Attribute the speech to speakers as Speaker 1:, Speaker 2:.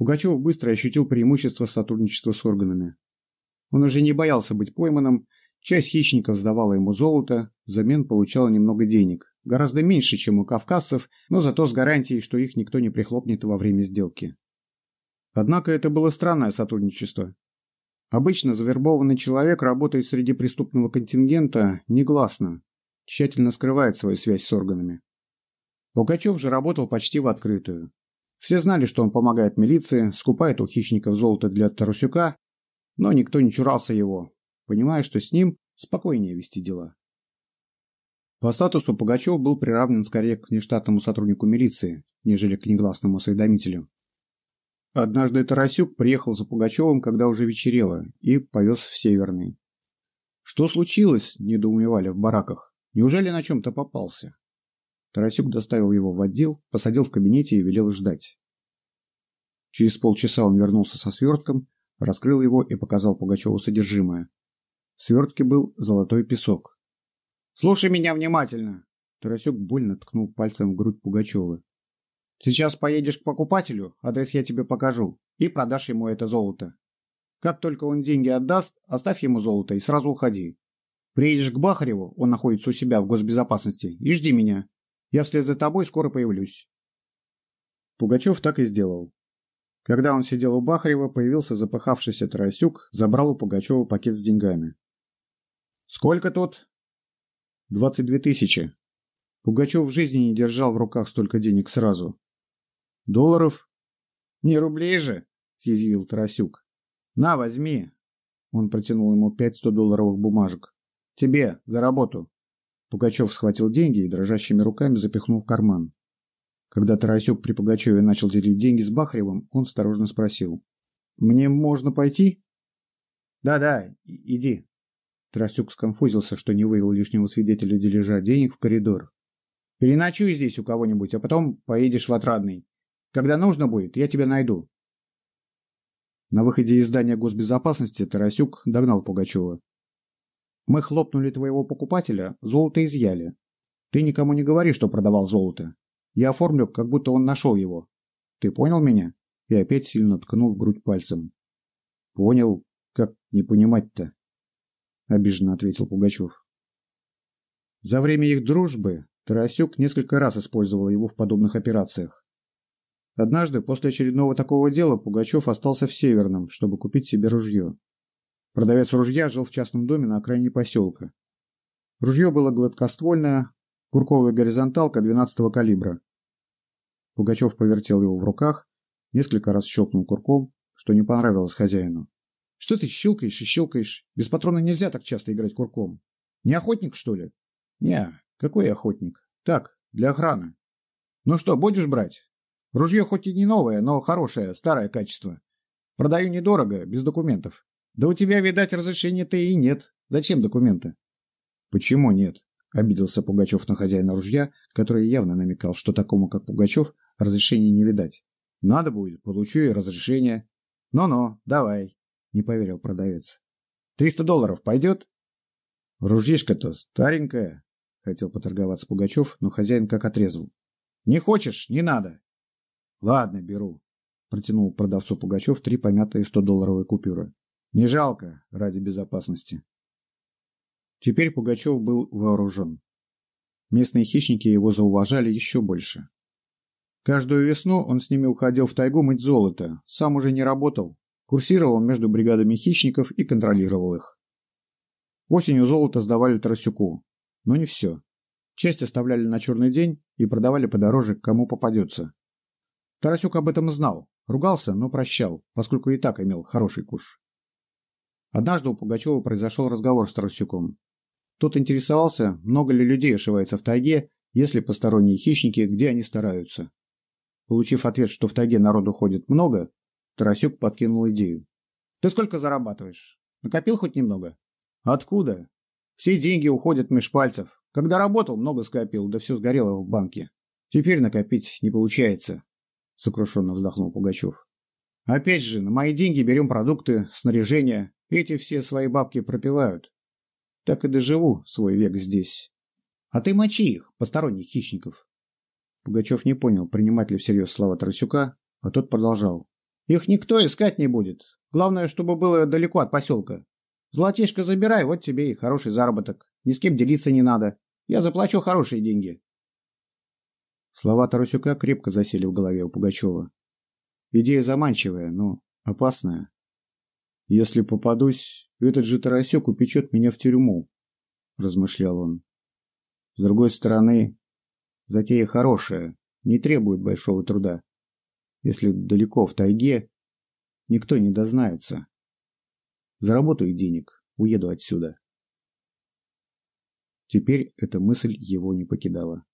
Speaker 1: Пугачев быстро ощутил преимущество сотрудничества с органами. Он уже не боялся быть пойманным, часть хищников сдавала ему золото, взамен получала немного денег. Гораздо меньше, чем у кавказцев, но зато с гарантией, что их никто не прихлопнет во время сделки. Однако это было странное сотрудничество. Обычно завербованный человек работает среди преступного контингента негласно, тщательно скрывает свою связь с органами. Пугачев же работал почти в открытую. Все знали, что он помогает милиции, скупает у хищников золото для Тарусюка, но никто не чурался его, понимая, что с ним спокойнее вести дела. По статусу Пугачев был приравнен скорее к внештатному сотруднику милиции, нежели к негласному осведомителю. Однажды Тарасюк приехал за Пугачевым, когда уже вечерело, и повез в Северный. «Что случилось?» – недоумевали в бараках. «Неужели на чем-то попался?» Тарасюк доставил его в отдел, посадил в кабинете и велел ждать. Через полчаса он вернулся со свертком, раскрыл его и показал Пугачеву содержимое. В свертке был золотой песок. «Слушай меня внимательно!» Тарасюк больно ткнул пальцем в грудь Пугачева. Сейчас поедешь к покупателю, адрес я тебе покажу, и продашь ему это золото. Как только он деньги отдаст, оставь ему золото и сразу уходи. Приедешь к Бахареву, он находится у себя в госбезопасности, и жди меня. Я вслед за тобой скоро появлюсь. Пугачев так и сделал. Когда он сидел у Бахарева, появился запыхавшийся Тарасюк, забрал у Пугачева пакет с деньгами. «Сколько тут?» «Двадцать две тысячи». Пугачев в жизни не держал в руках столько денег сразу. Долларов? Не рублей же, съязвил Тарасюк. На, возьми. Он протянул ему пять сто долларовых бумажек. Тебе, за работу. Пугачев схватил деньги и дрожащими руками запихнул в карман. Когда Тарасюк при Пугачеве начал делить деньги с Бахаревым, он осторожно спросил. «Мне можно пойти?» «Да-да, иди». Тарасюк сконфузился, что не вывел лишнего свидетеля дележа денег в коридор. «Переночуй здесь у кого-нибудь, а потом поедешь в Отрадный. Когда нужно будет, я тебя найду. На выходе из здания госбезопасности Тарасюк догнал Пугачева. Мы хлопнули твоего покупателя, золото изъяли. Ты никому не говори, что продавал золото. Я оформлю, как будто он нашел его. Ты понял меня? И опять сильно ткнул в грудь пальцем. Понял. Как не понимать-то? Обиженно ответил Пугачев. За время их дружбы Тарасюк несколько раз использовал его в подобных операциях. Однажды, после очередного такого дела, Пугачев остался в Северном, чтобы купить себе ружье. Продавец ружья жил в частном доме на окраине поселка. Ружье было гладкоствольное, курковая горизонталка 12-го калибра. Пугачев повертел его в руках, несколько раз щелкнул курком, что не понравилось хозяину. «Что ты щелкаешь и щелкаешь? Без патрона нельзя так часто играть курком. Не охотник, что ли?» «Не, какой охотник? Так, для охраны». «Ну что, будешь брать?» Ружье хоть и не новое, но хорошее, старое качество. Продаю недорого, без документов. Да у тебя, видать, разрешения-то и нет. Зачем документы? Почему нет? Обиделся Пугачев на хозяина ружья, который явно намекал, что такому, как Пугачев, разрешения не видать. Надо будет, получу и разрешение. Ну-ну, давай, не поверил продавец. Триста долларов пойдет? Ружьишко-то старенькое, хотел поторговаться Пугачев, но хозяин как отрезал. Не хочешь, не надо. Ладно, беру. Протянул продавцу Пугачев три помятые 100-долларовые купюры. Не жалко, ради безопасности. Теперь Пугачев был вооружен. Местные хищники его зауважали еще больше. Каждую весну он с ними уходил в тайгу мыть золото, сам уже не работал, курсировал между бригадами хищников и контролировал их. Осенью золото сдавали Тарасюку, но не все. Часть оставляли на черный день и продавали подороже, кому попадется. Тарасюк об этом знал, ругался, но прощал, поскольку и так имел хороший куш. Однажды у Пугачева произошел разговор с Тарасюком. Тот интересовался, много ли людей ошивается в тайге, если посторонние хищники, где они стараются. Получив ответ, что в тайге народу ходит много, Тарасюк подкинул идею. «Ты сколько зарабатываешь? Накопил хоть немного?» «Откуда? Все деньги уходят меж пальцев. Когда работал, много скопил, да все сгорело в банке. Теперь накопить не получается сокрушенно вздохнул Пугачев. Опять же, на мои деньги берем продукты, снаряжение. Эти все свои бабки пропивают. Так и доживу свой век здесь. А ты мочи их, посторонних хищников. Пугачев не понял, принимать ли всерьез слова Тарасюка, а тот продолжал. Их никто искать не будет. Главное, чтобы было далеко от поселка. Золотишко забирай, вот тебе и хороший заработок. Ни с кем делиться не надо. Я заплачу хорошие деньги. Слова Тарасюка крепко засели в голове у Пугачева. Идея заманчивая, но опасная. Если попадусь, этот же Тарасюк упечет меня в тюрьму, размышлял он. С другой стороны, затея хорошая, не требует большого труда. Если далеко в тайге, никто не дознается. Заработаю денег, уеду отсюда. Теперь эта мысль его не покидала.